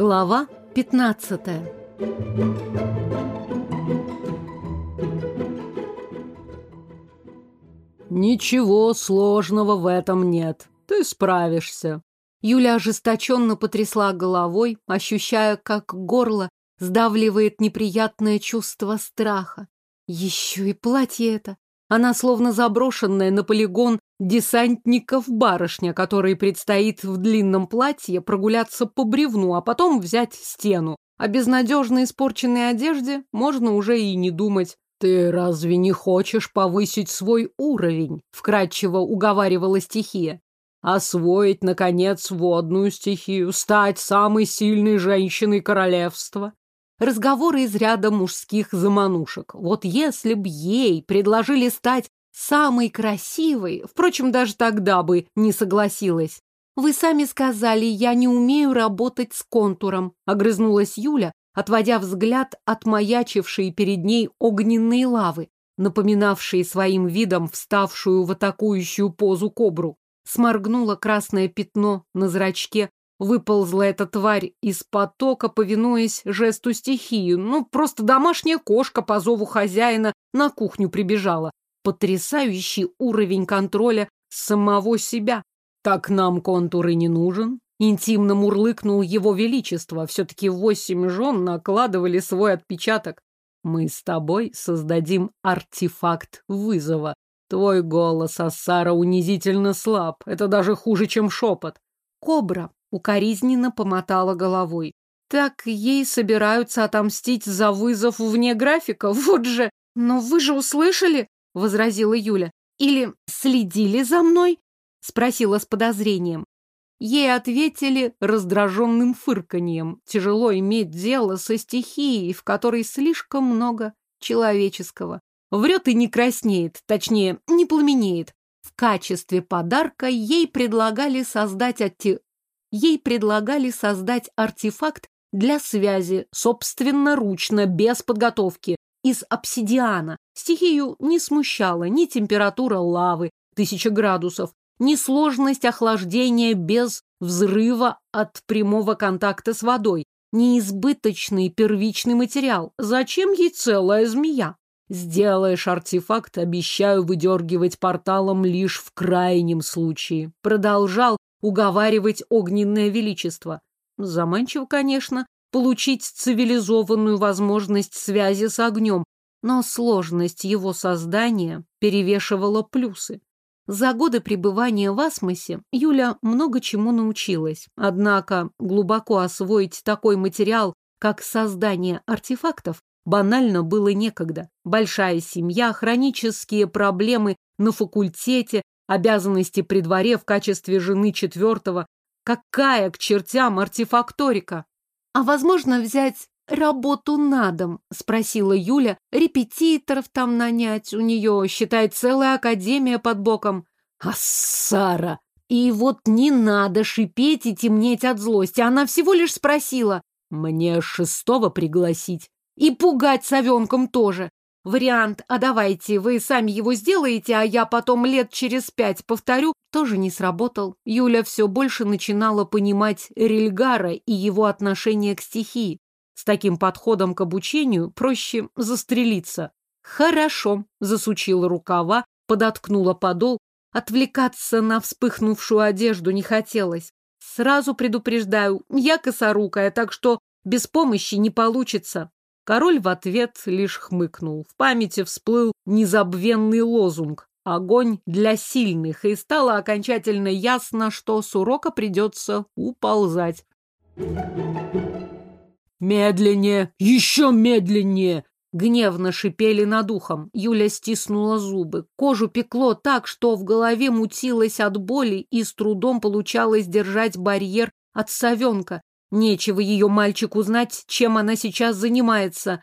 Глава 15 Ничего сложного в этом нет. Ты справишься. Юля ожесточенно потрясла головой, ощущая, как горло сдавливает неприятное чувство страха. Еще и платье это. Она словно заброшенная на полигон десантников барышня, которой предстоит в длинном платье прогуляться по бревну, а потом взять стену. О безнадежно испорченной одежде можно уже и не думать. «Ты разве не хочешь повысить свой уровень?» — вкратчиво уговаривала стихия. «Освоить, наконец, водную стихию, стать самой сильной женщиной королевства?» Разговоры из ряда мужских заманушек. Вот если б ей предложили стать самой красивой, впрочем, даже тогда бы не согласилась. «Вы сами сказали, я не умею работать с контуром», — огрызнулась Юля, отводя взгляд от маячившей перед ней огненной лавы, напоминавшей своим видом вставшую в атакующую позу кобру. Сморгнуло красное пятно на зрачке, выползла эта тварь из потока, повинуясь жесту стихии. Ну, просто домашняя кошка по зову хозяина на кухню прибежала. Потрясающий уровень контроля самого себя. Так нам контуры не нужен. Интимно мурлыкнул его величество. Все-таки восемь жен накладывали свой отпечаток. Мы с тобой создадим артефакт вызова. Твой голос, Ассара, унизительно слаб. Это даже хуже, чем шепот. Кобра укоризненно помотала головой. Так ей собираются отомстить за вызов вне графика. Вот же! Но вы же услышали, возразила Юля. Или следили за мной? Спросила с подозрением. Ей ответили раздраженным фырканьем. Тяжело иметь дело со стихией, в которой слишком много человеческого. Врет и не краснеет, точнее, не пламенеет. В качестве подарка ей предлагали создать отти... Ей предлагали создать артефакт для связи, собственноручно, без подготовки, из обсидиана. Стихию не смущала ни температура лавы, тысяча градусов, ни охлаждения без взрыва от прямого контакта с водой, ни избыточный первичный материал. Зачем ей целая змея? Сделаешь артефакт, обещаю выдергивать порталом лишь в крайнем случае. Продолжал уговаривать огненное величество. Заманчиво, конечно, получить цивилизованную возможность связи с огнем, но сложность его создания перевешивала плюсы. За годы пребывания в Асмосе Юля много чему научилась. Однако глубоко освоить такой материал, как создание артефактов, банально было некогда. Большая семья, хронические проблемы на факультете, обязанности при дворе в качестве жены четвертого. Какая к чертям артефакторика? А возможно взять работу на дом? Спросила Юля. Репетиторов там нанять. У нее, считай, целая академия под боком. А Сара! И вот не надо шипеть и темнеть от злости. Она всего лишь спросила. Мне шестого пригласить. И пугать совенком тоже. Вариант «а давайте вы сами его сделаете, а я потом лет через пять повторю» тоже не сработал. Юля все больше начинала понимать Рельгара и его отношение к стихии. С таким подходом к обучению проще застрелиться. «Хорошо», — засучила рукава, подоткнула подол. Отвлекаться на вспыхнувшую одежду не хотелось. Сразу предупреждаю, я косорукая, так что без помощи не получится. Король в ответ лишь хмыкнул. В памяти всплыл незабвенный лозунг «Огонь для сильных», и стало окончательно ясно, что с урока придется уползать. «Медленнее! Еще медленнее!» Гневно шипели над ухом. Юля стиснула зубы. Кожу пекло так, что в голове мутилось от боли и с трудом получалось держать барьер от совенка. Нечего ее мальчику знать, чем она сейчас занимается.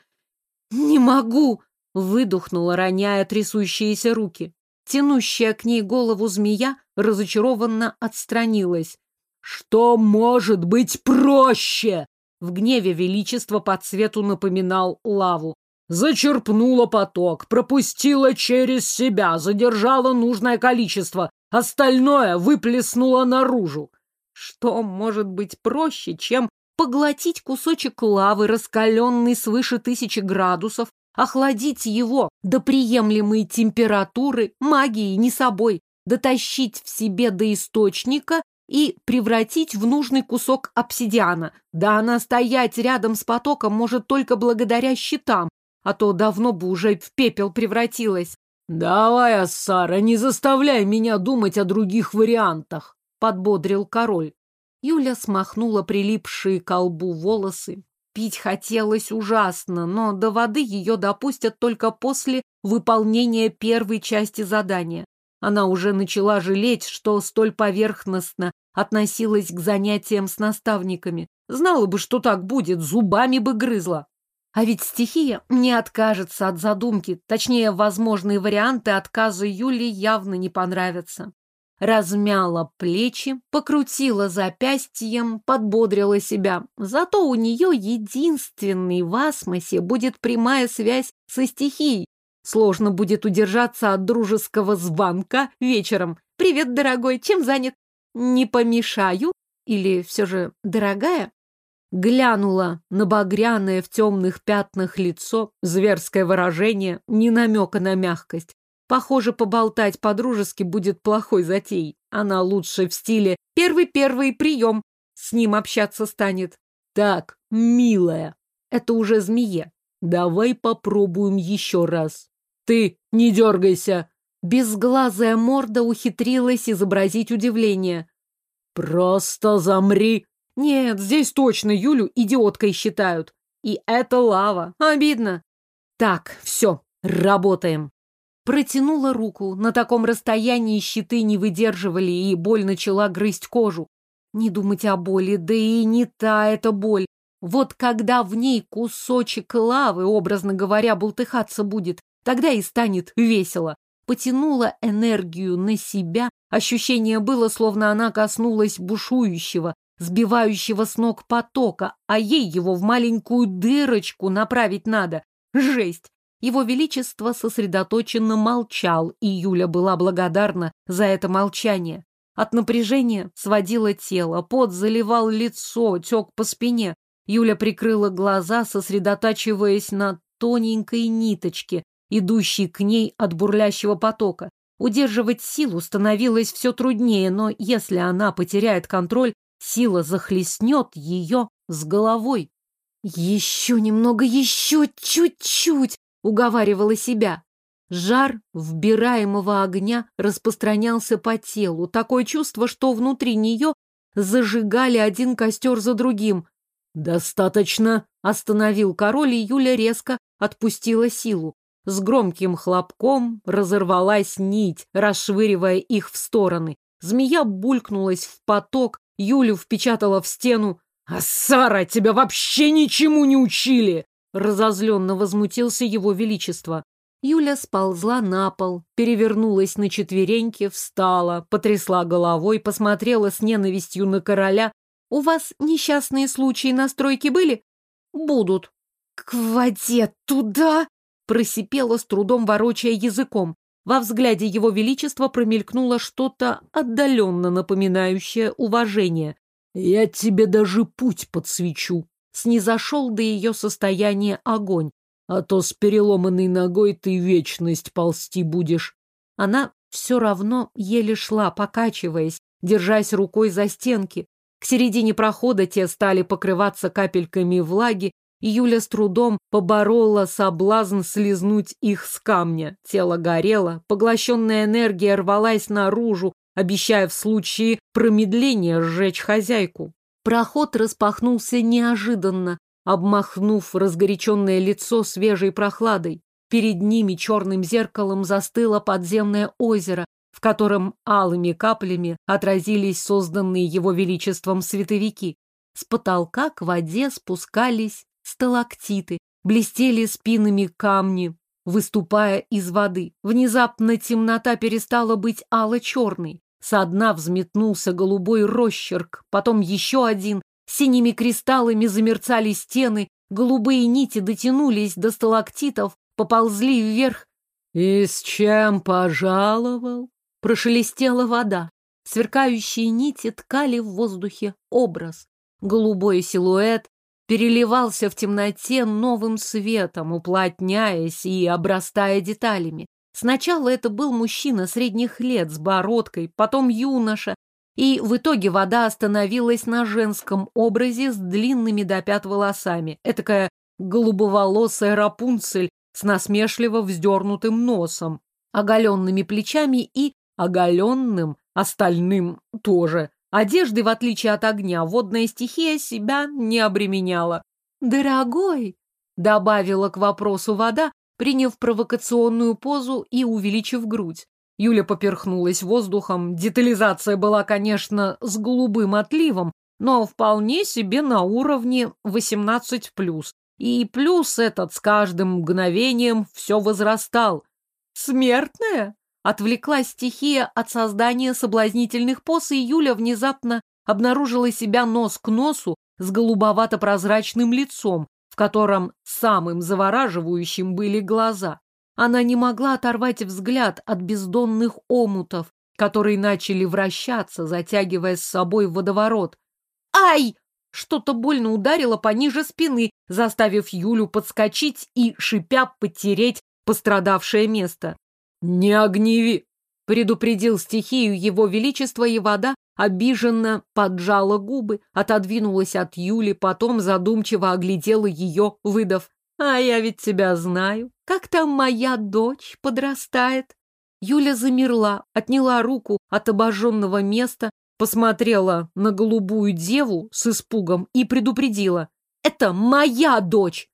«Не могу!» — выдохнула, роняя трясущиеся руки. Тянущая к ней голову змея разочарованно отстранилась. «Что может быть проще?» В гневе величество по цвету напоминал лаву. Зачерпнула поток, пропустила через себя, задержала нужное количество, остальное выплеснула наружу. Что может быть проще, чем поглотить кусочек лавы, раскаленный свыше тысячи градусов, охладить его до приемлемой температуры, магией, не собой, дотащить в себе до источника и превратить в нужный кусок обсидиана. Да она стоять рядом с потоком может только благодаря щитам, а то давно бы уже в пепел превратилась. «Давай, Ассара, не заставляй меня думать о других вариантах», — подбодрил король. Юля смахнула прилипшие к колбу волосы. Пить хотелось ужасно, но до воды ее допустят только после выполнения первой части задания. Она уже начала жалеть, что столь поверхностно относилась к занятиям с наставниками. Знала бы, что так будет, зубами бы грызла. А ведь стихия не откажется от задумки, точнее, возможные варианты отказа Юли явно не понравятся. Размяла плечи, покрутила запястьем, подбодрила себя. Зато у нее единственный в асмосе будет прямая связь со стихией. Сложно будет удержаться от дружеского звонка вечером. «Привет, дорогой, чем занят? Не помешаю? Или все же дорогая?» Глянула на багряное в темных пятнах лицо, зверское выражение, ни намека на мягкость. Похоже, поболтать по-дружески будет плохой затеей. Она лучше в стиле «первый-первый прием». С ним общаться станет. Так, милая, это уже змее. Давай попробуем еще раз. Ты не дергайся. Безглазая морда ухитрилась изобразить удивление. Просто замри. Нет, здесь точно Юлю идиоткой считают. И это лава. Обидно. Так, все, работаем. Протянула руку. На таком расстоянии щиты не выдерживали, и боль начала грызть кожу. Не думать о боли, да и не та эта боль. Вот когда в ней кусочек лавы, образно говоря, бултыхаться будет, тогда и станет весело. Потянула энергию на себя. Ощущение было, словно она коснулась бушующего, сбивающего с ног потока, а ей его в маленькую дырочку направить надо. Жесть! Его Величество сосредоточенно молчал, и Юля была благодарна за это молчание. От напряжения сводило тело, пот заливал лицо, тек по спине. Юля прикрыла глаза, сосредотачиваясь на тоненькой ниточке, идущей к ней от бурлящего потока. Удерживать силу становилось все труднее, но если она потеряет контроль, Сила захлестнет ее с головой. «Еще немного, еще чуть-чуть!» — уговаривала себя. Жар вбираемого огня распространялся по телу. Такое чувство, что внутри нее зажигали один костер за другим. «Достаточно!» — остановил король, и Юля резко отпустила силу. С громким хлопком разорвалась нить, расшвыривая их в стороны. Змея булькнулась в поток, Юлю впечатала в стену. «А Сара, тебя вообще ничему не учили!» Разозленно возмутился его величество. Юля сползла на пол, перевернулась на четвереньки, встала, потрясла головой, посмотрела с ненавистью на короля. «У вас несчастные случаи на стройке были?» «Будут». «К воде туда!» просипела с трудом, ворочая языком. Во взгляде его величества промелькнуло что-то отдаленно напоминающее уважение. «Я тебе даже путь подсвечу!» Снизошел до ее состояния огонь. «А то с переломанной ногой ты вечность ползти будешь!» Она все равно еле шла, покачиваясь, держась рукой за стенки. К середине прохода те стали покрываться капельками влаги, Юля с трудом поборола соблазн слезнуть их с камня. Тело горело, поглощенная энергия рвалась наружу, обещая в случае промедления сжечь хозяйку. Проход распахнулся неожиданно, обмахнув разгоряченное лицо свежей прохладой. Перед ними черным зеркалом застыло подземное озеро, в котором алыми каплями отразились созданные его величеством световики. С потолка к воде спускались сталактиты, блестели спинами камни, выступая из воды. Внезапно темнота перестала быть ало-черной. Со дна взметнулся голубой росчерк, потом еще один. Синими кристаллами замерцали стены, голубые нити дотянулись до сталактитов, поползли вверх. «И с чем пожаловал?» Прошелестела вода. Сверкающие нити ткали в воздухе образ. Голубой силуэт переливался в темноте новым светом, уплотняясь и обрастая деталями. Сначала это был мужчина средних лет с бородкой, потом юноша, и в итоге вода остановилась на женском образе с длинными до пят волосами. Этакая голубоволосая Рапунцель с насмешливо вздернутым носом, оголенными плечами и оголенным остальным тоже. Одежды, в отличие от огня, водная стихия себя не обременяла. «Дорогой!» — добавила к вопросу вода, приняв провокационную позу и увеличив грудь. Юля поперхнулась воздухом. Детализация была, конечно, с голубым отливом, но вполне себе на уровне 18+. И плюс этот с каждым мгновением все возрастал. «Смертная?» Отвлеклась стихия от создания соблазнительных поз, и Юля внезапно обнаружила себя нос к носу с голубовато-прозрачным лицом, в котором самым завораживающим были глаза. Она не могла оторвать взгляд от бездонных омутов, которые начали вращаться, затягивая с собой водоворот. «Ай!» Что-то больно ударило пониже спины, заставив Юлю подскочить и, шипя, потереть пострадавшее место. «Не огневи!» — предупредил стихию его величества, и вода обиженно поджала губы, отодвинулась от Юли, потом задумчиво оглядела ее, выдав. «А я ведь тебя знаю. Как там моя дочь подрастает?» Юля замерла, отняла руку от обожженного места, посмотрела на голубую деву с испугом и предупредила. «Это моя дочь!»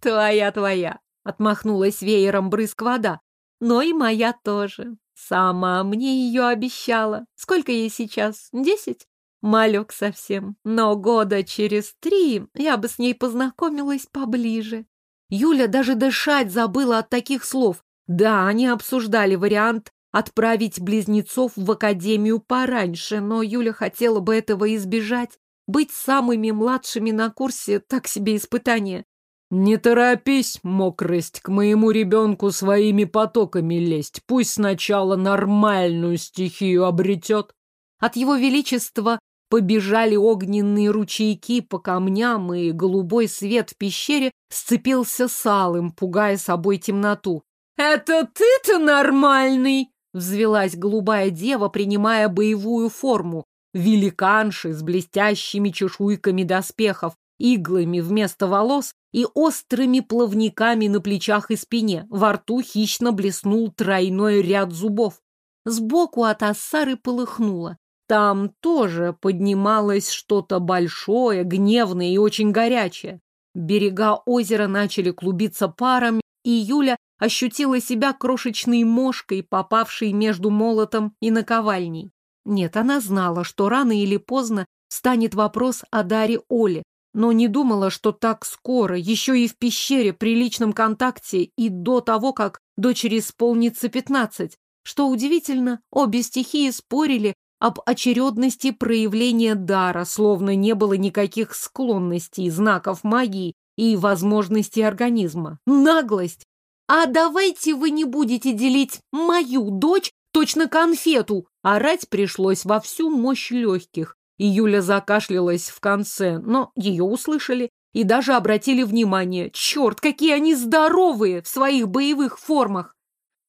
«Твоя-твоя!» — отмахнулась веером брызг вода. «Но и моя тоже. Сама мне ее обещала. Сколько ей сейчас? Десять?» Малек совсем. Но года через три я бы с ней познакомилась поближе. Юля даже дышать забыла от таких слов. Да, они обсуждали вариант отправить близнецов в академию пораньше, но Юля хотела бы этого избежать. Быть самыми младшими на курсе – так себе испытание. «Не торопись, мокрость, к моему ребенку своими потоками лезть. Пусть сначала нормальную стихию обретет». От его величества побежали огненные ручейки по камням, и голубой свет в пещере сцепился с алым, пугая собой темноту. «Это ты-то нормальный!» — взвелась голубая дева, принимая боевую форму. Великанши с блестящими чешуйками доспехов, иглами вместо волос и острыми плавниками на плечах и спине. Во рту хищно блеснул тройной ряд зубов. Сбоку от Ассары полыхнуло. Там тоже поднималось что-то большое, гневное и очень горячее. Берега озера начали клубиться парами, и Юля ощутила себя крошечной мошкой, попавшей между молотом и наковальней. Нет, она знала, что рано или поздно станет вопрос о даре Оле, но не думала, что так скоро, еще и в пещере при личном контакте и до того, как дочери исполнится пятнадцать. Что удивительно, обе стихии спорили об очередности проявления дара, словно не было никаких склонностей, знаков магии и возможностей организма. Наглость! А давайте вы не будете делить мою дочь точно конфету! Орать пришлось во всю мощь легких. И Юля закашлялась в конце, но ее услышали и даже обратили внимание. Черт, какие они здоровые в своих боевых формах!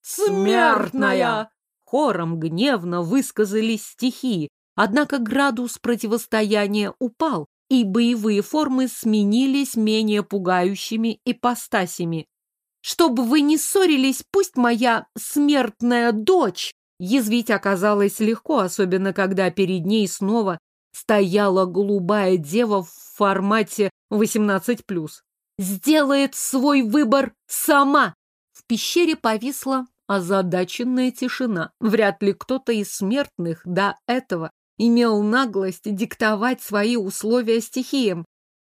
«Смертная!» Хором гневно высказались стихии, однако градус противостояния упал, и боевые формы сменились менее пугающими ипостасями. «Чтобы вы не ссорились, пусть моя смертная дочь!» Язвить оказалось легко, особенно когда перед ней снова стояла голубая дева в формате 18+. «Сделает свой выбор сама!» В пещере повисла озадаченная тишина. Вряд ли кто-то из смертных до этого имел наглость диктовать свои условия стихиям.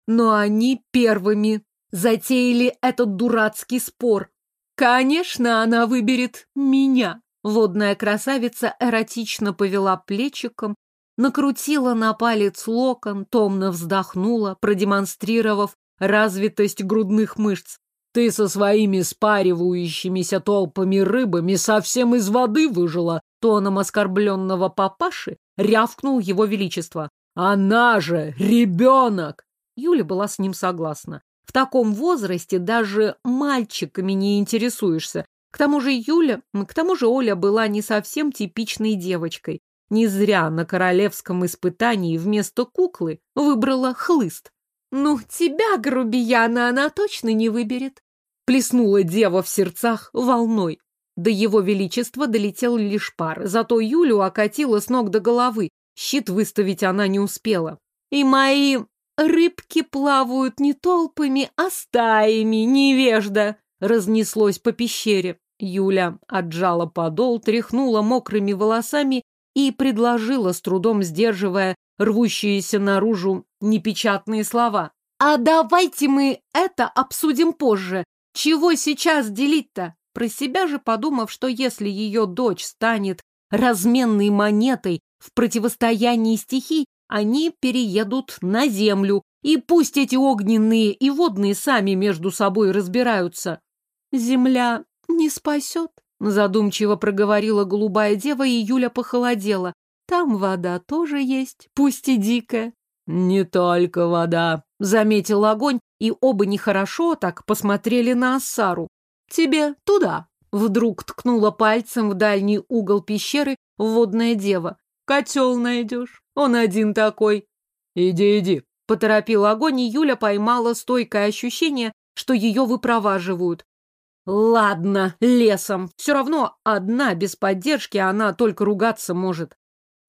Но они первыми затеяли этот дурацкий спор. Конечно, она выберет меня. Водная красавица эротично повела плечиком, накрутила на палец локон, томно вздохнула, продемонстрировав развитость грудных мышц. Ты со своими спаривающимися толпами рыбами совсем из воды выжила, тоном оскорбленного папаши рявкнул его величество. Она же ребенок! Юля была с ним согласна. В таком возрасте даже мальчиками не интересуешься. К тому же Юля, к тому же Оля была не совсем типичной девочкой. Не зря на королевском испытании вместо куклы выбрала хлыст. «Ну, тебя, грубияна, она точно не выберет!» Плеснула дева в сердцах волной. До его величества долетел лишь пар, зато Юлю окатила с ног до головы. Щит выставить она не успела. «И мои рыбки плавают не толпами, а стаями, невежда!» Разнеслось по пещере. Юля отжала подол, тряхнула мокрыми волосами и предложила, с трудом сдерживая рвущиеся наружу непечатные слова. «А давайте мы это обсудим позже. Чего сейчас делить-то?» Про себя же подумав, что если ее дочь станет разменной монетой в противостоянии стихий, они переедут на землю, и пусть эти огненные и водные сами между собой разбираются. Земля не спасет, задумчиво проговорила голубая дева, и Юля похолодела. Там вода тоже есть, пусть и дикая. Не только вода, заметил огонь, и оба нехорошо так посмотрели на Ассару. Тебе туда. Вдруг ткнула пальцем в дальний угол пещеры водная дева. Котел найдешь. Он один такой. Иди, иди. Поторопил огонь, и Юля поймала стойкое ощущение, что ее выпроваживают. Ладно, лесом. Все равно одна, без поддержки, она только ругаться может.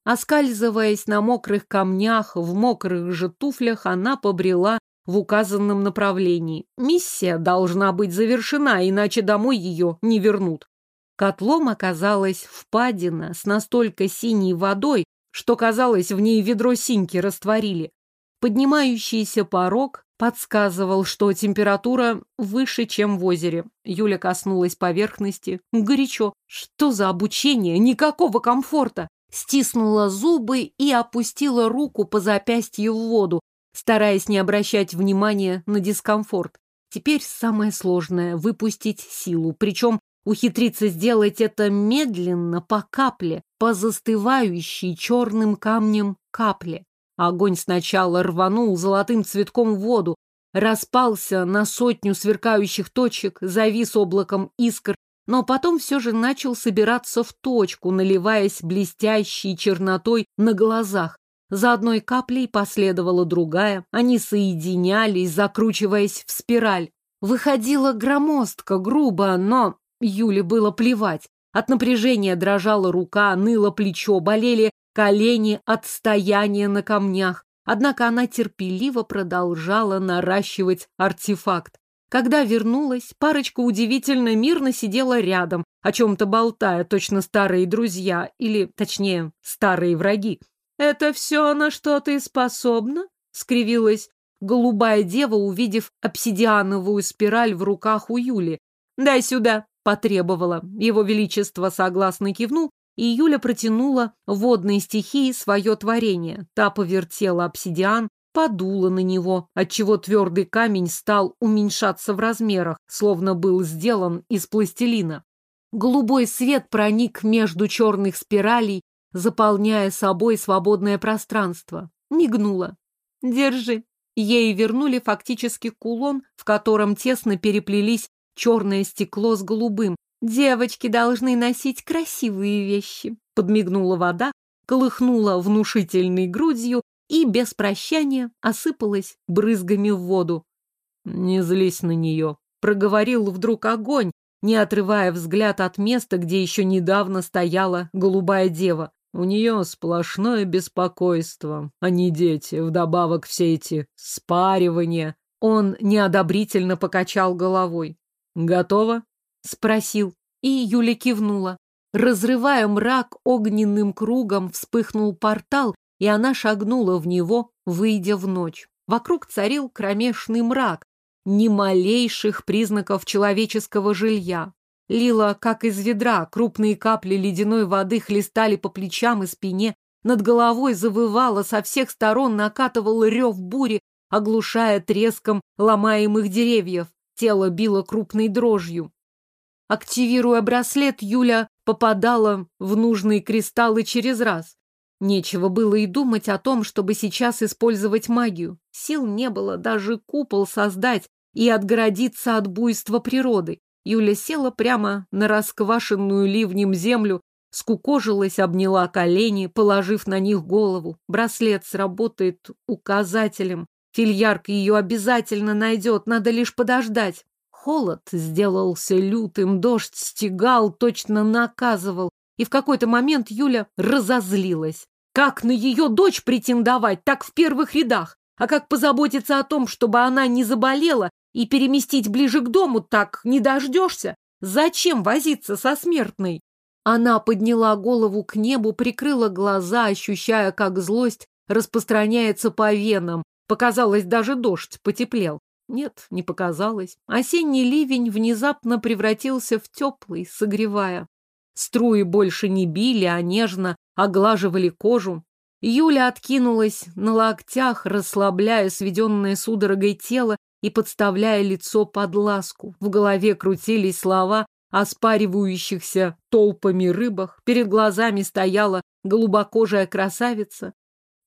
Оскальзываясь на мокрых камнях, в мокрых же туфлях, она побрела в указанном направлении. Миссия должна быть завершена, иначе домой ее не вернут. Котлом оказалась впадина с настолько синей водой, что, казалось, в ней ведро синьки растворили. Поднимающийся порог подсказывал, что температура выше, чем в озере. Юля коснулась поверхности. Горячо. Что за обучение? Никакого комфорта стиснула зубы и опустила руку по запястью в воду, стараясь не обращать внимания на дискомфорт. Теперь самое сложное — выпустить силу, причем ухитриться сделать это медленно, по капле, по застывающей черным камнем капле. Огонь сначала рванул золотым цветком в воду, распался на сотню сверкающих точек, завис облаком искр но потом все же начал собираться в точку, наливаясь блестящей чернотой на глазах. За одной каплей последовала другая, они соединялись, закручиваясь в спираль. Выходила громоздко, грубо, но Юле было плевать. От напряжения дрожала рука, ныло плечо, болели колени от стояния на камнях. Однако она терпеливо продолжала наращивать артефакт. Когда вернулась, парочка удивительно мирно сидела рядом, о чем-то болтая, точно старые друзья, или, точнее, старые враги. «Это все, на что ты способна?» — скривилась голубая дева, увидев обсидиановую спираль в руках у Юли. «Дай сюда!» — потребовала. Его Величество согласно кивнул, и Юля протянула водной стихии свое творение. Та повертела обсидиан, подуло на него, отчего твердый камень стал уменьшаться в размерах, словно был сделан из пластилина. Голубой свет проник между черных спиралей, заполняя собой свободное пространство. Мигнуло. «Держи». Ей вернули фактически кулон, в котором тесно переплелись черное стекло с голубым. «Девочки должны носить красивые вещи», — подмигнула вода, колыхнула внушительной грудью и без прощания осыпалась брызгами в воду. «Не злись на нее», — проговорил вдруг огонь, не отрывая взгляд от места, где еще недавно стояла голубая дева. У нее сплошное беспокойство, а не дети, вдобавок все эти спаривания. Он неодобрительно покачал головой. «Готово?» — спросил, и Юля кивнула. Разрывая мрак огненным кругом, вспыхнул портал, и она шагнула в него, выйдя в ночь. Вокруг царил кромешный мрак, ни малейших признаков человеческого жилья. Лила, как из ведра, крупные капли ледяной воды хлестали по плечам и спине, над головой завывало, со всех сторон накатывал рев бури, оглушая треском ломаемых деревьев. Тело било крупной дрожью. Активируя браслет, Юля попадала в нужные кристаллы через раз. Нечего было и думать о том, чтобы сейчас использовать магию. Сил не было даже купол создать и отгородиться от буйства природы. Юля села прямо на расквашенную ливнем землю, скукожилась, обняла колени, положив на них голову. Браслет сработает указателем. Фильярка ее обязательно найдет, надо лишь подождать. Холод сделался лютым, дождь стегал, точно наказывал. И в какой-то момент Юля разозлилась. Как на ее дочь претендовать, так в первых рядах. А как позаботиться о том, чтобы она не заболела и переместить ближе к дому, так не дождешься? Зачем возиться со смертной? Она подняла голову к небу, прикрыла глаза, ощущая, как злость распространяется по венам. Показалось, даже дождь потеплел. Нет, не показалось. Осенний ливень внезапно превратился в теплый, согревая. Струи больше не били, а нежно оглаживали кожу. Юля откинулась на локтях, расслабляя сведенное судорогой тело и подставляя лицо под ласку. В голове крутились слова о спаривающихся толпами рыбах. Перед глазами стояла голубокожая красавица.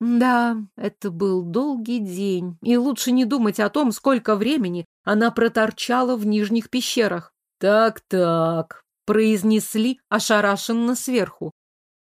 Да, это был долгий день, и лучше не думать о том, сколько времени она проторчала в нижних пещерах. «Так-так», — произнесли ошарашенно сверху.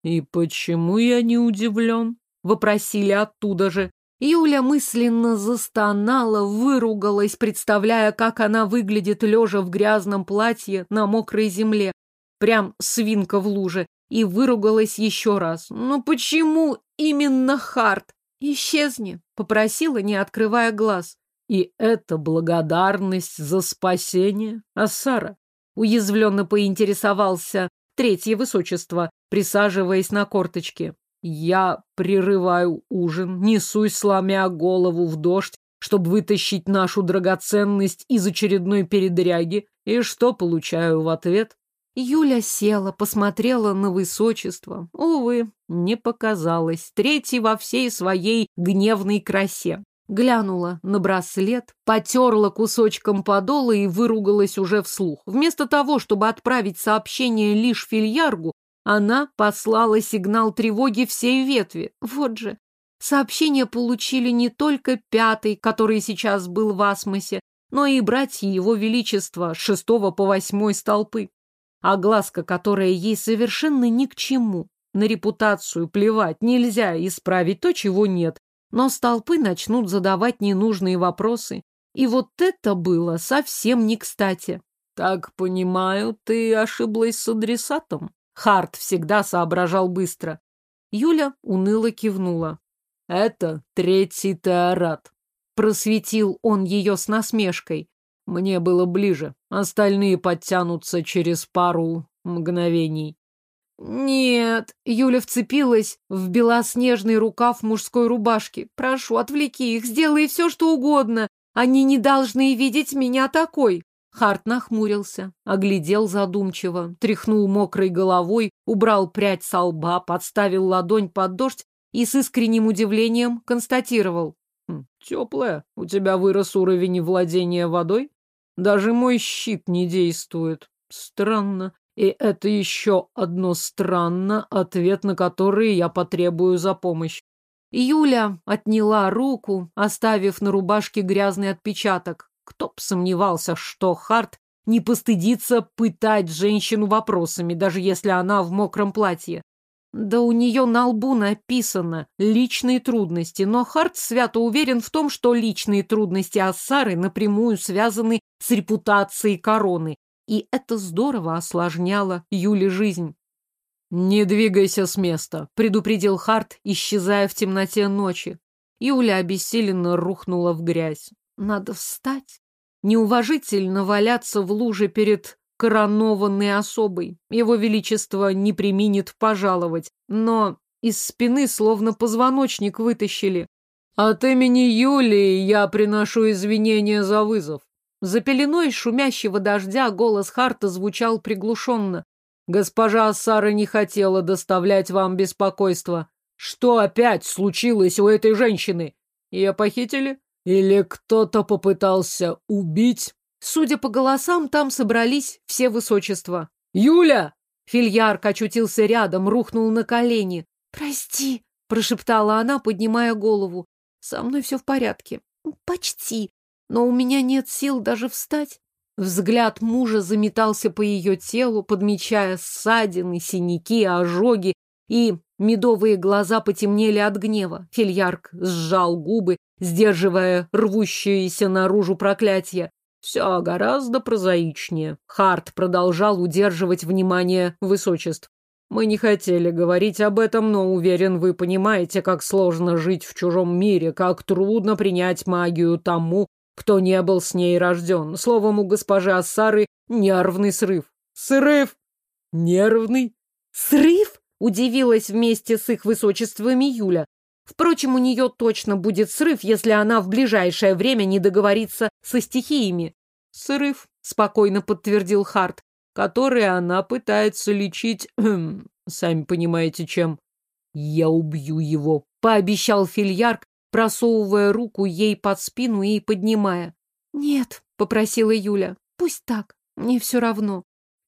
«И почему я не удивлен?» — вопросили оттуда же. Юля мысленно застонала, выругалась, представляя, как она выглядит лежа в грязном платье на мокрой земле, прям свинка в луже, и выругалась еще раз. «Ну почему именно Харт?» «Исчезни», — попросила, не открывая глаз. «И это благодарность за спасение, Асара?» Уязвленно поинтересовался третье высочество, присаживаясь на корточки. Я прерываю ужин, несусь, сломя голову в дождь, чтобы вытащить нашу драгоценность из очередной передряги, и что получаю в ответ? Юля села, посмотрела на высочество. Увы, не показалось. Третий во всей своей гневной красе. Глянула на браслет, потерла кусочком подола и выругалась уже вслух. Вместо того, чтобы отправить сообщение лишь Фильяргу, она послала сигнал тревоги всей ветви. Вот же. Сообщение получили не только пятый, который сейчас был в Асмосе, но и братья его величества шестого по восьмой столпы. А глазка, которая ей совершенно ни к чему. На репутацию плевать нельзя, исправить то, чего нет. Но столпы начнут задавать ненужные вопросы. И вот это было совсем не кстати. Так понимаю, ты ошиблась с адресатом? Харт всегда соображал быстро. Юля уныло кивнула. «Это третий теорат», — просветил он ее с насмешкой. «Мне было ближе. Остальные подтянутся через пару мгновений». «Нет», — Юля вцепилась в белоснежный рукав мужской рубашки. «Прошу, отвлеки их, сделай все, что угодно. Они не должны видеть меня такой». Харт нахмурился, оглядел задумчиво, тряхнул мокрой головой, убрал прядь со лба, подставил ладонь под дождь и с искренним удивлением констатировал. «Хм, «Теплая. У тебя вырос уровень владения водой? Даже мой щит не действует. Странно. И это еще одно странно, ответ на который я потребую за помощь. Юля отняла руку, оставив на рубашке грязный отпечаток. Кто б сомневался, что Харт не постыдится пытать женщину вопросами, даже если она в мокром платье. Да у нее на лбу написано «личные трудности», но Харт свято уверен в том, что личные трудности Ассары напрямую связаны с репутацией короны, и это здорово осложняло Юле жизнь. «Не двигайся с места», — предупредил Харт, исчезая в темноте ночи. Юля обессиленно рухнула в грязь. Надо встать. Неуважительно валяться в луже перед коронованной особой. Его Величество не применит пожаловать. Но из спины словно позвоночник вытащили. От имени Юлии я приношу извинения за вызов. За пеленой шумящего дождя голос Харта звучал приглушенно. Госпожа Сара не хотела доставлять вам беспокойство. Что опять случилось у этой женщины? Ее похитили? Или кто-то попытался убить? Судя по голосам, там собрались все высочества. «Юля!» Фильярк очутился рядом, рухнул на колени. «Прости!» прошептала она, поднимая голову. Со мной все в порядке. Почти. Но у меня нет сил даже встать. Взгляд мужа заметался по ее телу, подмечая ссадины, синяки, ожоги, и медовые глаза потемнели от гнева. Фильярк сжал губы, сдерживая рвущееся наружу проклятие. Все гораздо прозаичнее. Харт продолжал удерживать внимание высочеств. Мы не хотели говорить об этом, но уверен, вы понимаете, как сложно жить в чужом мире, как трудно принять магию тому, кто не был с ней рожден. Словом, у госпожи Ассары нервный срыв. Срыв? Нервный? Срыв? Удивилась вместе с их высочествами Юля. Впрочем, у нее точно будет срыв, если она в ближайшее время не договорится со стихиями. Срыв, спокойно подтвердил Харт, который она пытается лечить, сами понимаете, чем. Я убью его, пообещал Фильярк, просовывая руку ей под спину и поднимая. «Нет», — попросила Юля, — «пусть так, мне все равно.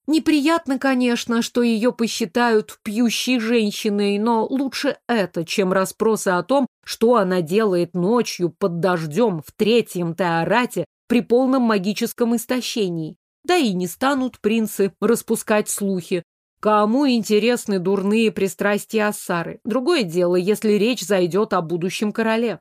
Неприятно, конечно, что ее посчитают пьющей женщиной, но лучше это, чем расспросы о том, что она делает ночью под дождем в третьем Теорате при полном магическом истощении. Да и не станут принцы распускать слухи. Кому интересны дурные пристрастия Ассары? Другое дело, если речь зайдет о будущем короле.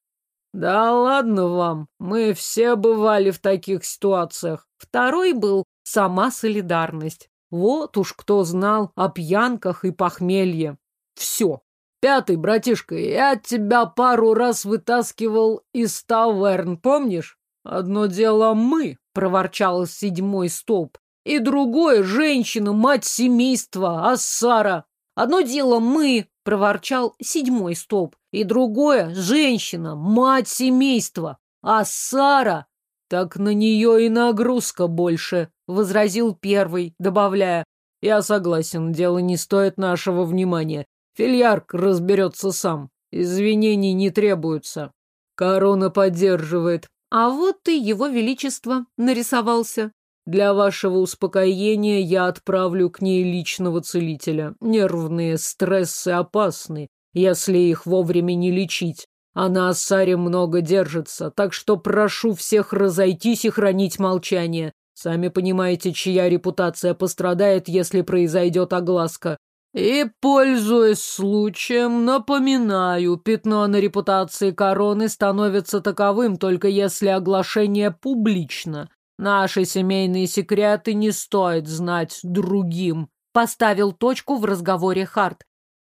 Да ладно вам, мы все бывали в таких ситуациях. Второй был сама солидарность. Вот уж кто знал о пьянках и похмелье. Все. Пятый, братишка, я тебя пару раз вытаскивал из таверн, помнишь? Одно дело мы, проворчал седьмой столб, и другое — женщина, мать семейства, Ассара. Одно дело мы, — проворчал седьмой столб, и другое — женщина, мать семейства, Ассара. Так на нее и нагрузка больше, — возразил первый, добавляя. Я согласен, дело не стоит нашего внимания. Фильярк разберется сам. Извинений не требуются. Корона поддерживает. А вот и его величество нарисовался. Для вашего успокоения я отправлю к ней личного целителя. Нервные стрессы опасны, если их вовремя не лечить. А на Ассаре много держится, так что прошу всех разойтись и хранить молчание. Сами понимаете, чья репутация пострадает, если произойдет огласка. И, пользуясь случаем, напоминаю, пятно на репутации короны становится таковым, только если оглашение публично. Наши семейные секреты не стоит знать другим. Поставил точку в разговоре Харт.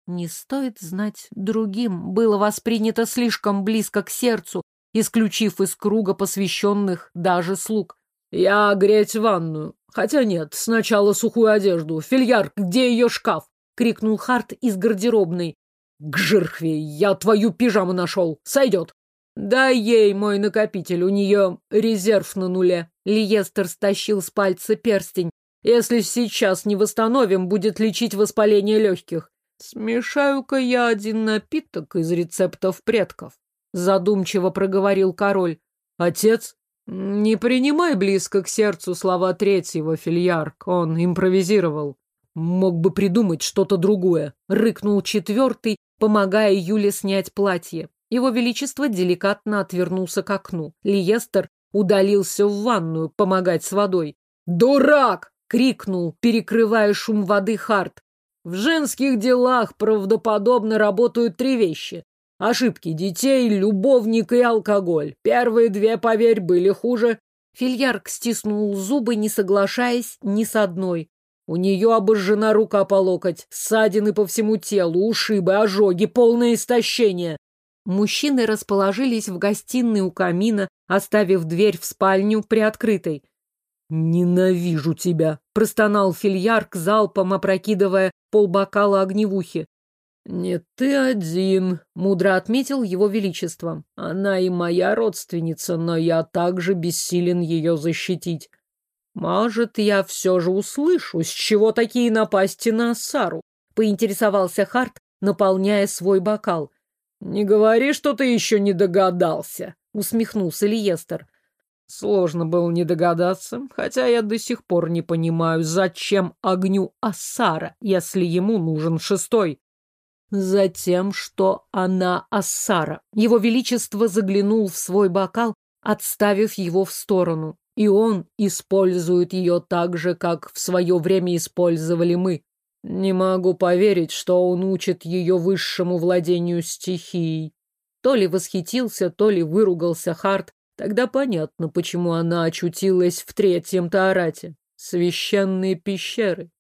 Не стоит знать другим. Было воспринято слишком близко к сердцу, исключив из круга посвященных даже слуг. Я греть ванную. Хотя нет, сначала сухую одежду. Фильяр, где ее шкаф? Крикнул Харт из гардеробной. К жирхве, я твою пижаму нашел. Сойдет. Дай ей мой накопитель, у нее резерв на нуле. Лиестер стащил с пальца перстень. Если сейчас не восстановим, будет лечить воспаление легких. Смешаю-ка я один напиток из рецептов предков. Задумчиво проговорил король. Отец, не принимай близко к сердцу слова третьего, Фильярк. Он импровизировал. Мог бы придумать что-то другое. Рыкнул четвертый, помогая Юле снять платье. Его Величество деликатно отвернулся к окну. Лиестер удалился в ванную помогать с водой. «Дурак!» — крикнул, перекрывая шум воды Харт. «В женских делах правдоподобно работают три вещи. Ошибки детей, любовник и алкоголь. Первые две, поверь, были хуже». Фильярк стиснул зубы, не соглашаясь ни с одной. У нее обожжена рука по локоть, ссадины по всему телу, ушибы, ожоги, полное истощение. Мужчины расположились в гостиной у камина, оставив дверь в спальню приоткрытой. «Ненавижу тебя!» — простонал фильярк, залпом опрокидывая полбокала огневухи. «Не ты один», — мудро отметил его величество. «Она и моя родственница, но я также бессилен ее защитить. Может, я все же услышу, с чего такие напасти на Сару?» — поинтересовался Харт, наполняя свой бокал. «Не говори, что ты еще не догадался», — усмехнулся Лиестер. Сложно было не догадаться, хотя я до сих пор не понимаю, зачем огню Асара, если ему нужен шестой. Затем, что она Ассара. Его Величество заглянул в свой бокал, отставив его в сторону. И он использует ее так же, как в свое время использовали мы. Не могу поверить, что он учит ее высшему владению стихией. То ли восхитился, то ли выругался Харт. Тогда понятно, почему она очутилась в третьем Таарате. Священные пещеры.